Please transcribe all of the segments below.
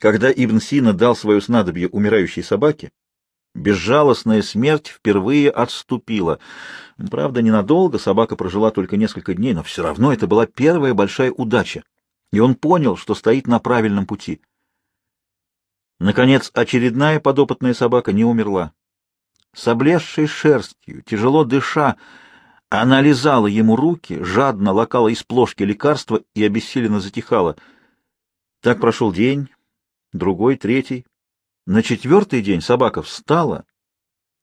Когда Ибн Сина дал свое снадобье умирающей собаке, безжалостная смерть впервые отступила. Правда, ненадолго, собака прожила только несколько дней, но все равно это была первая большая удача, и он понял, что стоит на правильном пути. Наконец, очередная подопытная собака не умерла. С облезшей шерстью, тяжело дыша, она лизала ему руки, жадно лакала из плошки лекарства и обессиленно затихала. Так прошел день, другой, третий. На четвертый день собака встала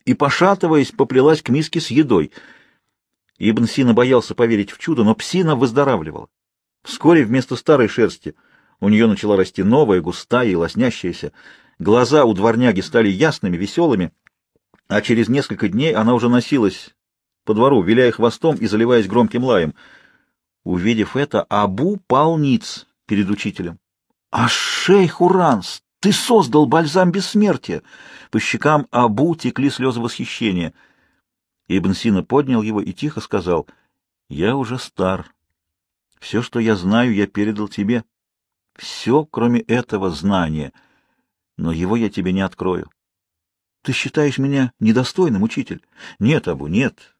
и, пошатываясь, поплелась к миске с едой. Ибн Сина боялся поверить в чудо, но псина выздоравливала. Вскоре вместо старой шерсти у нее начала расти новая, густая и лоснящаяся. Глаза у дворняги стали ясными, веселыми, а через несколько дней она уже носилась по двору, виляя хвостом и заливаясь громким лаем. Увидев это, Абу пал ниц перед учителем. — А шейх Уранс, ты создал бальзам бессмертия! По щекам Абу текли слезы восхищения. Ибн Сина поднял его и тихо сказал, — Я уже стар. Все, что я знаю, я передал тебе. Все, кроме этого знания. Но его я тебе не открою. Ты считаешь меня недостойным, учитель? Нет, Абу, нет.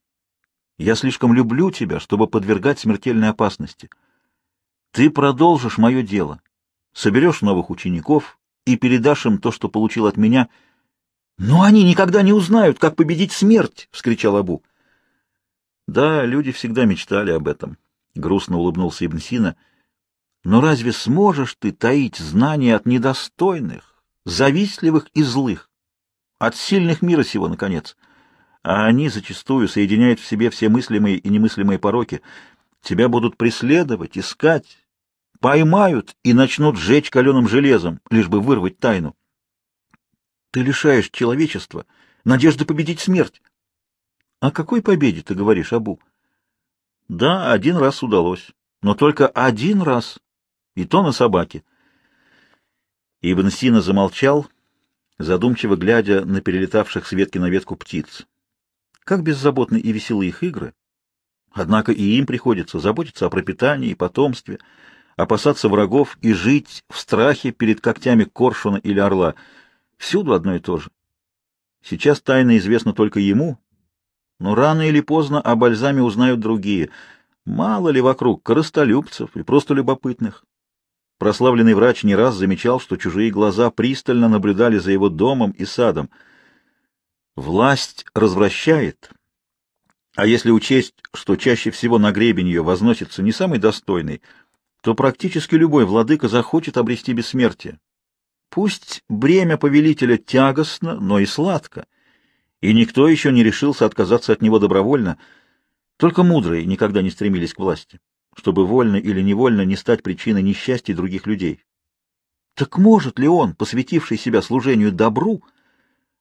Я слишком люблю тебя, чтобы подвергать смертельной опасности. Ты продолжишь мое дело, соберешь новых учеников и передашь им то, что получил от меня. Но они никогда не узнают, как победить смерть, — вскричал Абу. Да, люди всегда мечтали об этом, — грустно улыбнулся Ибн Сина. Но разве сможешь ты таить знания от недостойных, завистливых и злых? От сильных мира сего, наконец. А они зачастую соединяют в себе все мыслимые и немыслимые пороки. Тебя будут преследовать, искать, поймают и начнут сжечь каленым железом, лишь бы вырвать тайну. Ты лишаешь человечества надежды победить смерть. О какой победе ты говоришь, Абу? Да, один раз удалось, но только один раз, и то на собаке. Ибн Сина замолчал, — задумчиво глядя на перелетавших с ветки на ветку птиц. Как беззаботны и веселы их игры. Однако и им приходится заботиться о пропитании и потомстве, опасаться врагов и жить в страхе перед когтями коршуна или орла. Всюду одно и то же. Сейчас тайна известна только ему, но рано или поздно о бальзаме узнают другие. Мало ли вокруг коростолюбцев и просто любопытных. Прославленный врач не раз замечал, что чужие глаза пристально наблюдали за его домом и садом. Власть развращает, а если учесть, что чаще всего на гребень ее возносится не самый достойный, то практически любой владыка захочет обрести бессмертие. Пусть бремя повелителя тягостно, но и сладко, и никто еще не решился отказаться от него добровольно, только мудрые никогда не стремились к власти чтобы вольно или невольно не стать причиной несчастья других людей. Так может ли он, посвятивший себя служению добру,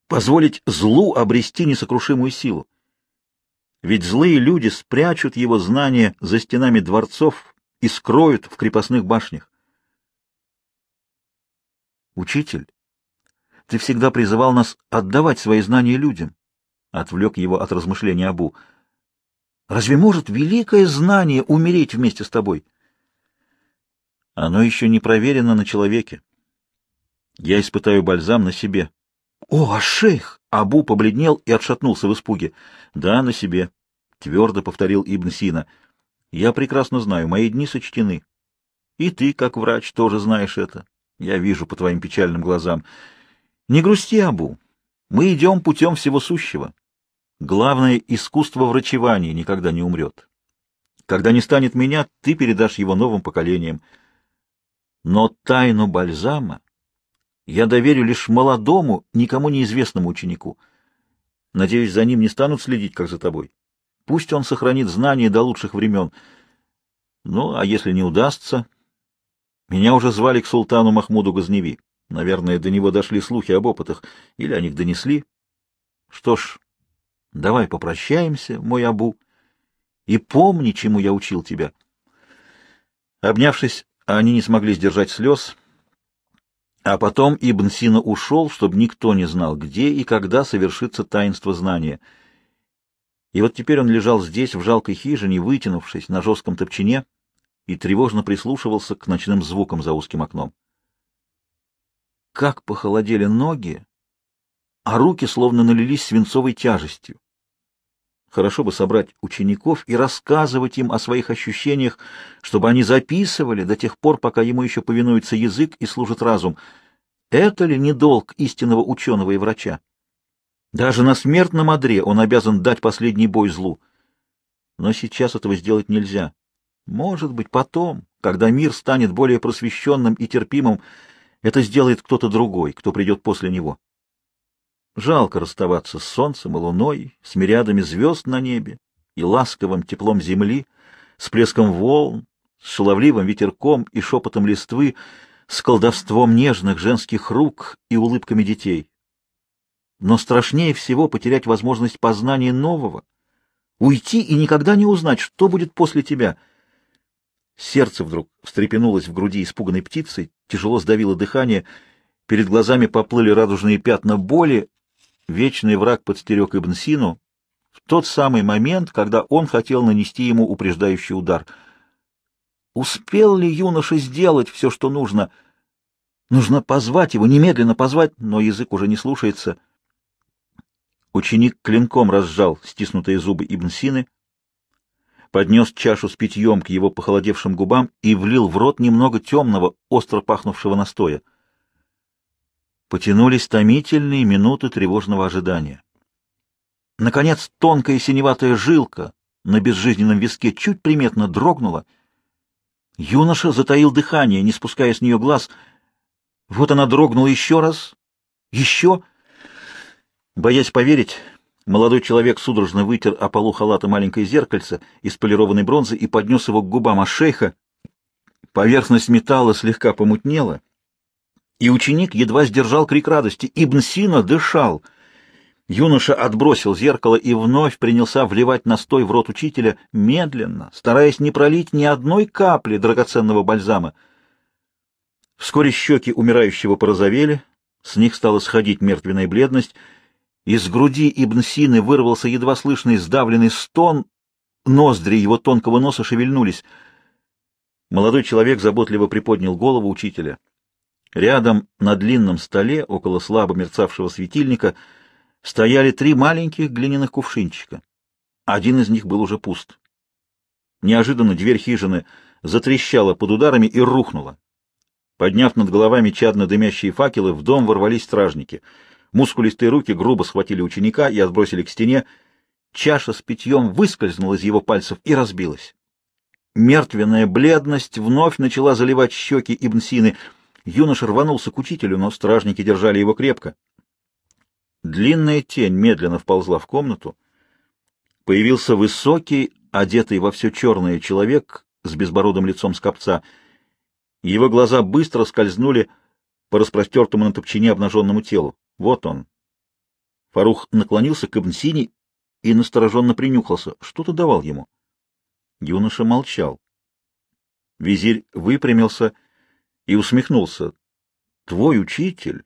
позволить злу обрести несокрушимую силу? Ведь злые люди спрячут его знания за стенами дворцов и скроют в крепостных башнях. Учитель, ты всегда призывал нас отдавать свои знания людям, — отвлек его от размышления Абу. Разве может великое знание умереть вместе с тобой? Оно еще не проверено на человеке. Я испытаю бальзам на себе. О, а шейх! Абу побледнел и отшатнулся в испуге. Да, на себе, твердо повторил Ибн Сина. Я прекрасно знаю, мои дни сочтены. И ты, как врач, тоже знаешь это. Я вижу по твоим печальным глазам. Не грусти, Абу. Мы идем путем всего сущего. Главное искусство врачевания никогда не умрет. Когда не станет меня, ты передашь его новым поколениям. Но тайну бальзама я доверю лишь молодому, никому неизвестному ученику. Надеюсь, за ним не станут следить, как за тобой. Пусть он сохранит знания до лучших времен. Ну, а если не удастся... Меня уже звали к султану Махмуду Газневи. Наверное, до него дошли слухи об опытах, или о них донесли. Что ж, Давай попрощаемся, мой Абу, и помни, чему я учил тебя. Обнявшись, они не смогли сдержать слез, а потом Ибн Сина ушел, чтобы никто не знал, где и когда совершится таинство знания. И вот теперь он лежал здесь, в жалкой хижине, вытянувшись на жестком топчине, и тревожно прислушивался к ночным звукам за узким окном. как похолодели ноги, а руки словно налились свинцовой тяжестью. Хорошо бы собрать учеников и рассказывать им о своих ощущениях, чтобы они записывали до тех пор, пока ему еще повинуется язык и служит разум. Это ли не долг истинного ученого и врача? Даже на смертном одре он обязан дать последний бой злу. Но сейчас этого сделать нельзя. Может быть, потом, когда мир станет более просвещенным и терпимым, это сделает кто-то другой, кто придет после него. Жалко расставаться с солнцем и луной, с мириадами звезд на небе и ласковым теплом земли, с плеском волн, с шаловливым ветерком и шепотом листвы, с колдовством нежных женских рук и улыбками детей. Но страшнее всего потерять возможность познания нового, уйти и никогда не узнать, что будет после тебя. Сердце вдруг встрепенулось в груди испуганной птицы, тяжело сдавило дыхание, перед глазами поплыли радужные пятна боли, вечный враг подстерег Ибн Сину в тот самый момент, когда он хотел нанести ему упреждающий удар. Успел ли юноша сделать все, что нужно? Нужно позвать его, немедленно позвать, но язык уже не слушается. Ученик клинком разжал стиснутые зубы Ибн Сины, поднес чашу с питьем к его похолодевшим губам и влил в рот немного темного, остро пахнувшего настоя. Потянулись томительные минуты тревожного ожидания. Наконец, тонкая синеватая жилка на безжизненном виске чуть приметно дрогнула. Юноша затаил дыхание, не спуская с нее глаз. Вот она дрогнула еще раз, еще. Боясь поверить, молодой человек судорожно вытер о полу халата маленькое зеркальце из полированной бронзы и поднес его к губам а шейха. Поверхность металла слегка помутнела, и ученик едва сдержал крик радости. Ибн Сина дышал. Юноша отбросил зеркало и вновь принялся вливать настой в рот учителя, медленно, стараясь не пролить ни одной капли драгоценного бальзама. Вскоре щеки умирающего порозовели, с них стала сходить мертвенная бледность, из груди Ибн Сины вырвался едва слышный сдавленный стон, ноздри его тонкого носа шевельнулись. Молодой человек заботливо приподнял голову учителя — Рядом на длинном столе, около слабо мерцавшего светильника, стояли три маленьких глиняных кувшинчика. Один из них был уже пуст. Неожиданно дверь хижины затрещала под ударами и рухнула. Подняв над головами чадно дымящие факелы, в дом ворвались стражники. Мускулистые руки грубо схватили ученика и отбросили к стене. Чаша с питьем выскользнула из его пальцев и разбилась. Мертвенная бледность вновь начала заливать щеки Ибнсины — Юноша рванулся к учителю, но стражники держали его крепко. Длинная тень медленно вползла в комнату. Появился высокий, одетый во все черное человек с безбородым лицом скопца. Его глаза быстро скользнули по распростертому на топчине обнаженному телу. Вот он. Фарух наклонился к Ибн и настороженно принюхался. Что-то давал ему. Юноша молчал. Визирь выпрямился и усмехнулся. Твой учитель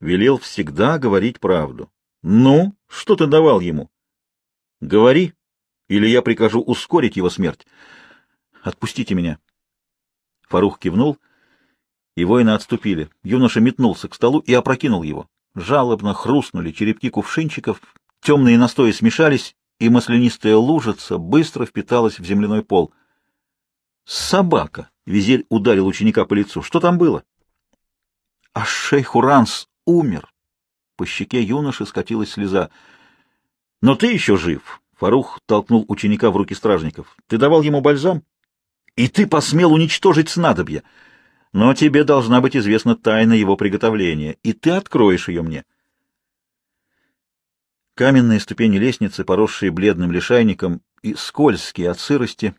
велел всегда говорить правду. Ну, что ты давал ему? Говори, или я прикажу ускорить его смерть. Отпустите меня. Фарух кивнул, и воины отступили. Юноша метнулся к столу и опрокинул его. Жалобно хрустнули черепки кувшинчиков, темные настои смешались, и маслянистая лужица быстро впиталась в земляной пол. Собака! Визирь ударил ученика по лицу. Что там было? А шейх Уранс умер. По щеке юноши скатилась слеза. Но ты еще жив. Фарух толкнул ученика в руки стражников. Ты давал ему бальзам? И ты посмел уничтожить снадобье. Но тебе должна быть известна тайна его приготовления, и ты откроешь ее мне. Каменные ступени лестницы, поросшие бледным лишайником и скользкие от сырости,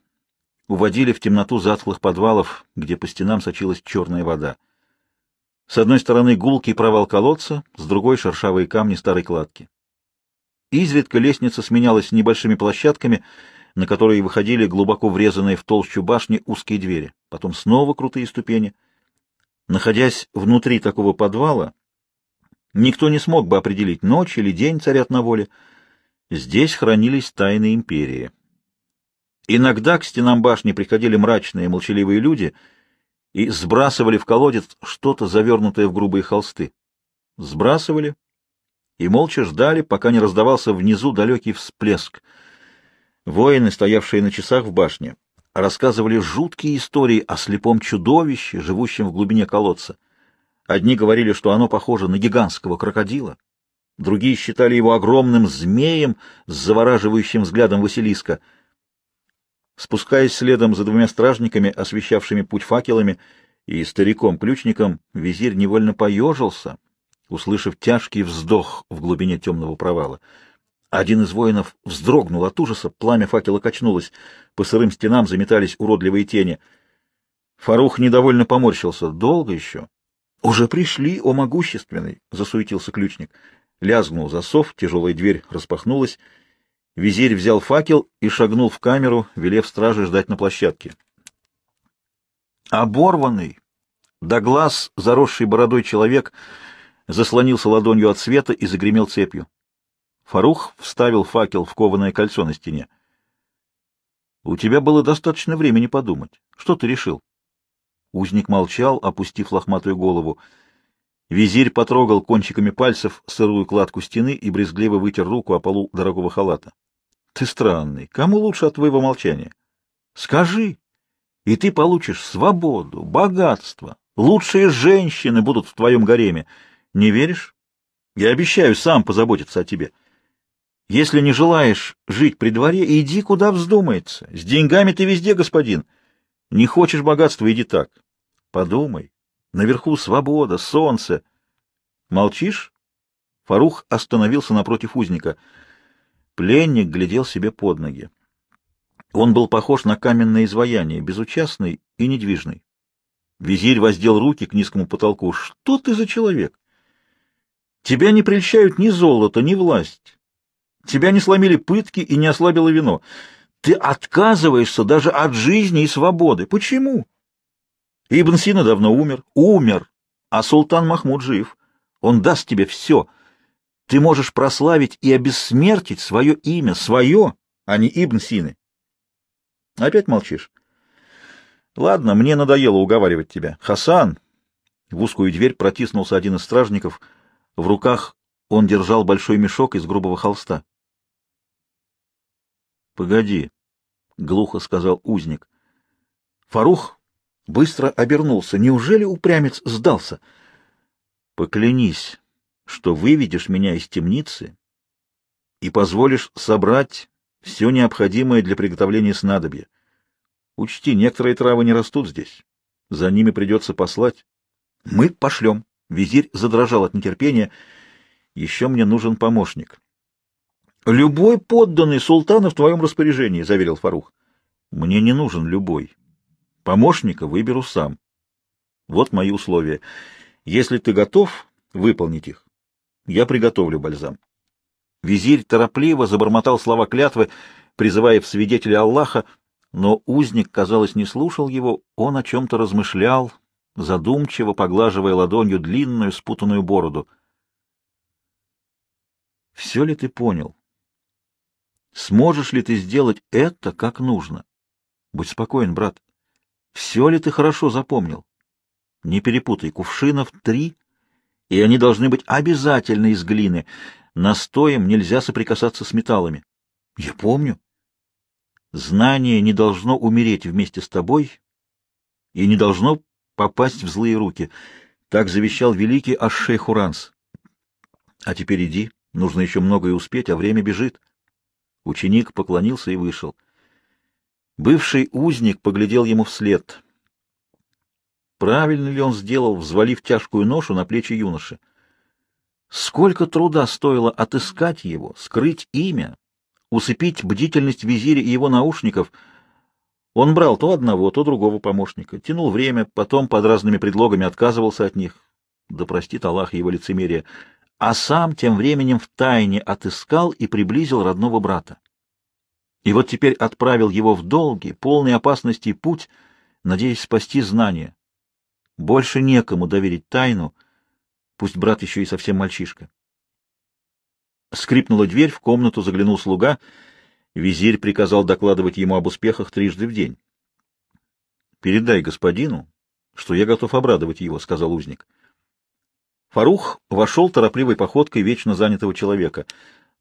уводили в темноту затхлых подвалов, где по стенам сочилась черная вода. С одной стороны гулкий провал колодца, с другой — шершавые камни старой кладки. Изредка лестница сменялась небольшими площадками, на которые выходили глубоко врезанные в толщу башни узкие двери, потом снова крутые ступени. Находясь внутри такого подвала, никто не смог бы определить, ночь или день царят на воле. Здесь хранились тайны империи. Иногда к стенам башни приходили мрачные, молчаливые люди и сбрасывали в колодец что-то, завернутое в грубые холсты. Сбрасывали и молча ждали, пока не раздавался внизу далекий всплеск. Воины, стоявшие на часах в башне, рассказывали жуткие истории о слепом чудовище, живущем в глубине колодца. Одни говорили, что оно похоже на гигантского крокодила, другие считали его огромным змеем с завораживающим взглядом Василиска. Спускаясь следом за двумя стражниками, освещавшими путь факелами, и стариком-ключником, визирь невольно поежился, услышав тяжкий вздох в глубине темного провала. Один из воинов вздрогнул от ужаса, пламя факела качнулось, по сырым стенам заметались уродливые тени. Фарух недовольно поморщился. «Долго еще?» «Уже пришли, о могущественный!» — засуетился ключник. Лязгнул засов, тяжелая дверь распахнулась. Визирь взял факел и шагнул в камеру, велев страже ждать на площадке. Оборванный, до глаз заросший бородой человек заслонился ладонью от света и загремел цепью. Фарух вставил факел в кованое кольцо на стене. — У тебя было достаточно времени подумать. Что ты решил? Узник молчал, опустив лохматую голову. Визирь потрогал кончиками пальцев сырую кладку стены и брезгливо вытер руку о полу дорогого халата. — Ты странный. Кому лучше от твоего молчания? — Скажи, и ты получишь свободу, богатство. Лучшие женщины будут в твоем гареме. Не веришь? Я обещаю сам позаботиться о тебе. — если не желаешь жить при дворе, иди куда вздумается. С деньгами ты везде, господин. Не хочешь богатства, иди так. Подумай. Наверху свобода, солнце. Молчишь? Фарух остановился напротив узника. Пленник глядел себе под ноги. Он был похож на каменное изваяние, безучастный и недвижный. Визирь воздел руки к низкому потолку. Что ты за человек? Тебя не прельщают ни золото, ни власть. Тебя не сломили пытки и не ослабило вино. Ты отказываешься даже от жизни и свободы. Почему? Ибн Сина давно умер. Умер. А султан Махмуд жив. Он даст тебе все. Ты можешь прославить и обессмертить свое имя, свое, а не Ибн Сины. Опять молчишь? Ладно, мне надоело уговаривать тебя. Хасан! В узкую дверь протиснулся один из стражников. В руках он держал большой мешок из грубого холста. Погоди, — глухо сказал узник. Фарух быстро обернулся. Неужели упрямец сдался? Поклянись, что выведешь меня из темницы и позволишь собрать все необходимое для приготовления снадобья. Учти, некоторые травы не растут здесь. За ними придется послать. Мы пошлем. Визирь задрожал от нетерпения. Еще мне нужен помощник. Любой подданный султана в твоем распоряжении, — заверил Фарух. Мне не нужен любой. Помощника выберу сам. Вот мои условия. Если ты готов выполнить их, я приготовлю бальзам. Визирь торопливо забормотал слова клятвы, призывая в свидетеля Аллаха, но узник, казалось, не слушал его, он о чем-то размышлял, задумчиво поглаживая ладонью длинную спутанную бороду. «Все ли ты понял?» Сможешь ли ты сделать это как нужно? Будь спокоен, брат. Все ли ты хорошо запомнил? Не перепутай, кувшинов три, и они должны быть обязательно из глины. Настоем нельзя соприкасаться с металлами. Я помню. Знание не должно умереть вместе с тобой и не должно попасть в злые руки. Так завещал великий Ашшей Хуранс. А теперь иди, нужно еще многое успеть, а время бежит. Ученик поклонился и вышел. Бывший узник поглядел ему вслед. Правильно ли он сделал, взвалив тяжкую ношу на плечи юноши? Сколько труда стоило отыскать его, скрыть имя, усыпить бдительность визиря и его наушников. Он брал то одного, то другого помощника, тянул время, потом под разными предлогами отказывался от них. Да простит Аллах его лицемерие а сам тем временем втайне отыскал и приблизил родного брата. И вот теперь отправил его в долгий, полный опасности путь, надеясь спасти знания. Больше некому доверить тайну, пусть брат еще и совсем мальчишка. Скрипнула дверь, в комнату заглянул слуга. Визирь приказал докладывать ему об успехах трижды в день. — Передай господину, что я готов обрадовать его, — сказал узник. Фарух вошел торопливой походкой вечно занятого человека,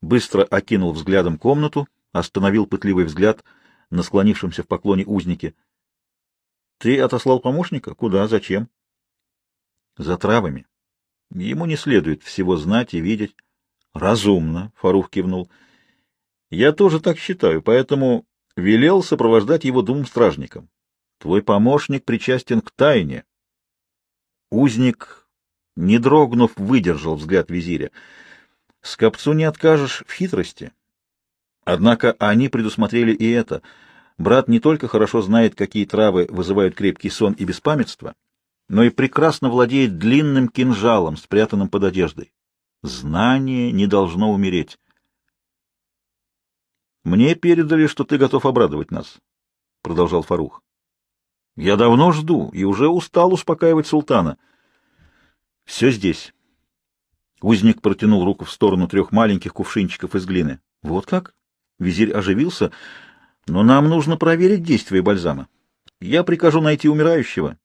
быстро окинул взглядом комнату, остановил пытливый взгляд на склонившемся в поклоне узнике. — Ты отослал помощника? Куда? Зачем? — За травами. Ему не следует всего знать и видеть. — Разумно, — Фарух кивнул. — Я тоже так считаю, поэтому велел сопровождать его двум стражникам. Твой помощник причастен к тайне. Узник, не дрогнув, выдержал взгляд визиря. Скопцу не откажешь в хитрости. Однако они предусмотрели и это. Брат не только хорошо знает, какие травы вызывают крепкий сон и беспамятство, но и прекрасно владеет длинным кинжалом, спрятанным под одеждой. Знание не должно умереть. «Мне передали, что ты готов обрадовать нас», — продолжал Фарух. Я давно жду и уже устал успокаивать султана. Все здесь. Узник протянул руку в сторону трех маленьких кувшинчиков из глины. Вот как? Визирь оживился. Но нам нужно проверить действие бальзама. Я прикажу найти умирающего.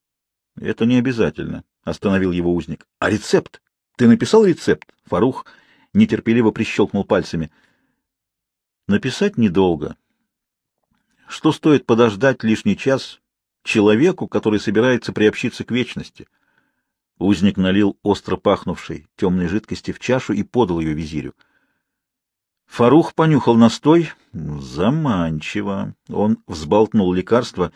Это не обязательно, остановил его узник. А рецепт? Ты написал рецепт? Фарух нетерпеливо прищелкнул пальцами. Написать недолго. Что стоит подождать лишний час, человеку, который собирается приобщиться к вечности. Узник налил остро пахнувшей темной жидкости в чашу и подал ее визирю. Фарух понюхал настой. Заманчиво. Он взболтнул лекарство.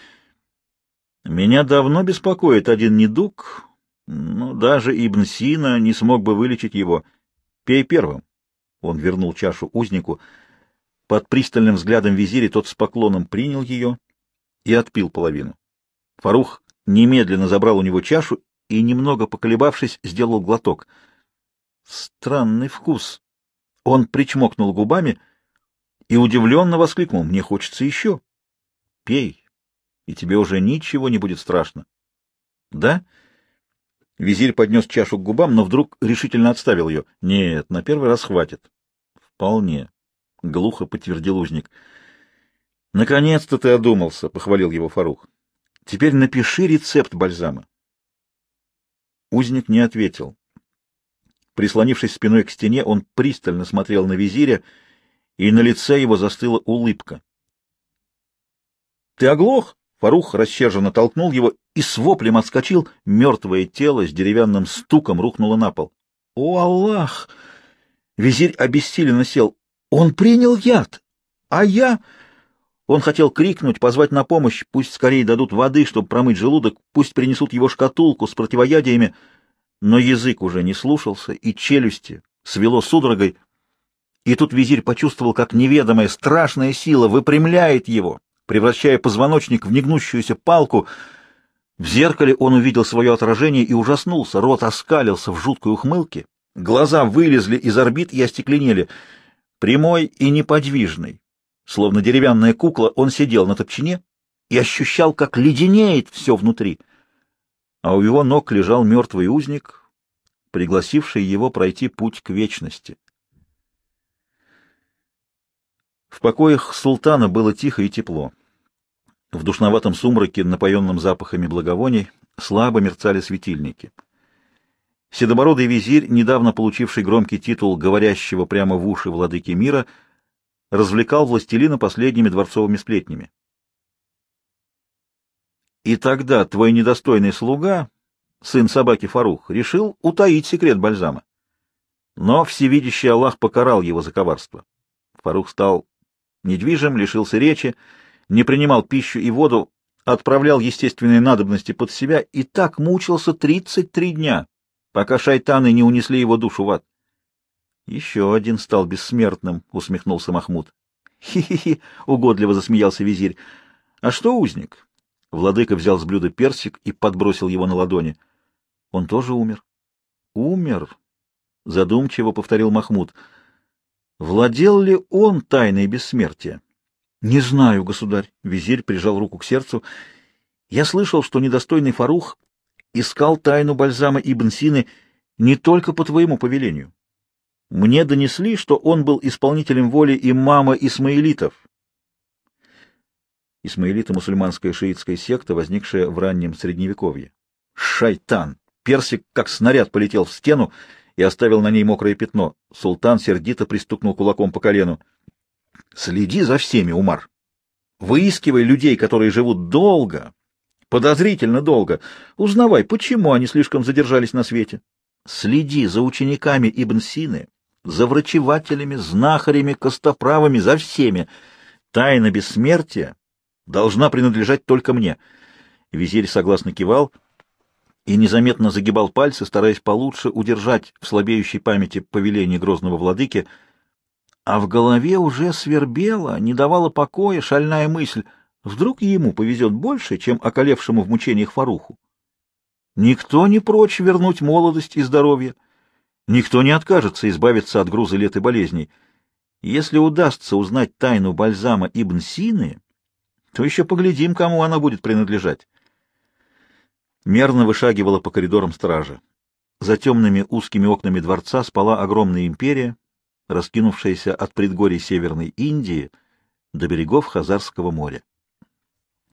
Меня давно беспокоит один недуг, но даже Ибн Сина не смог бы вылечить его. Пей первым. Он вернул чашу узнику. Под пристальным взглядом визиря тот с поклоном принял ее и отпил половину. Фарух немедленно забрал у него чашу и, немного поколебавшись, сделал глоток. Странный вкус. Он причмокнул губами и удивленно воскликнул. «Мне хочется еще. Пей, и тебе уже ничего не будет страшно». «Да?» Визирь поднес чашу к губам, но вдруг решительно отставил ее. «Нет, на первый раз хватит». «Вполне», — глухо подтвердил узник. «Наконец-то ты одумался», — похвалил его Фарух. Теперь напиши рецепт бальзама. Узник не ответил. Прислонившись спиной к стене, он пристально смотрел на визиря, и на лице его застыла улыбка. — Ты оглох? — Фарух рассерженно толкнул его и с воплем отскочил. Мертвое тело с деревянным стуком рухнуло на пол. — О, Аллах! Визирь обессиленно сел. — Он принял яд! А я... Он хотел крикнуть, позвать на помощь, пусть скорее дадут воды, чтобы промыть желудок, пусть принесут его шкатулку с противоядиями, но язык уже не слушался, и челюсти свело судорогой. И тут визирь почувствовал, как неведомая страшная сила выпрямляет его, превращая позвоночник в негнущуюся палку. В зеркале он увидел свое отражение и ужаснулся, рот оскалился в жуткой ухмылке, глаза вылезли из орбит и остекленели. Прямой и неподвижный, Словно деревянная кукла, он сидел на топчине и ощущал, как леденеет все внутри. А у его ног лежал мертвый узник, пригласивший его пройти путь к вечности. В покоях султана было тихо и тепло. В душноватом сумраке, напоенном запахами благовоний, слабо мерцали светильники. Седобородый визирь, недавно получивший громкий титул говорящего прямо в уши владыки мира, — развлекал властелина последними дворцовыми сплетнями. И тогда твой недостойный слуга, сын собаки Фарух, решил утаить секрет бальзама. Но всевидящий Аллах покарал его за коварство. Фарух стал недвижим, лишился речи, не принимал пищу и воду, отправлял естественные надобности под себя и так мучился тридцать три дня, пока шайтаны не унесли его душу в ад. Еще один стал бессмертным, усмехнулся Махмуд. Хи-хи-хи, угодливо засмеялся визирь. А что узник? Владыка взял с блюда персик и подбросил его на ладони. Он тоже умер. Умер, задумчиво повторил Махмуд. Владел ли он тайной бессмертия? Не знаю, государь. Визирь прижал руку к сердцу. Я слышал, что недостойный Фарух искал тайну бальзама Ибн Сины не только по твоему повелению. Мне донесли, что он был исполнителем воли имама Исмаилитов. Исмаилиты — мусульманская шиитская секта, возникшая в раннем Средневековье. Шайтан! Персик, как снаряд, полетел в стену и оставил на ней мокрое пятно. Султан сердито пристукнул кулаком по колену. Следи за всеми, Умар. Выискивай людей, которые живут долго, подозрительно долго. Узнавай, почему они слишком задержались на свете. Следи за учениками Ибн Сины, за врачевателями, знахарями, костоправами, за всеми. Тайна бессмертия должна принадлежать только мне. Визирь согласно кивал и незаметно загибал пальцы, стараясь получше удержать в слабеющей памяти повеление грозного владыки, а в голове уже свербела, не давала покоя шальная мысль, вдруг ему повезет больше, чем околевшему в мучениях Фаруху. Никто не прочь вернуть молодость и здоровье, никто не откажется избавиться от груза лет и болезней. Если удастся узнать тайну бальзама Ибн Сины, то еще поглядим, кому она будет принадлежать мерно вышагивала по коридорам стражи. За темными узкими окнами дворца спала огромная империя, раскинувшаяся от предгорий Северной Индии до берегов Хазарского моря.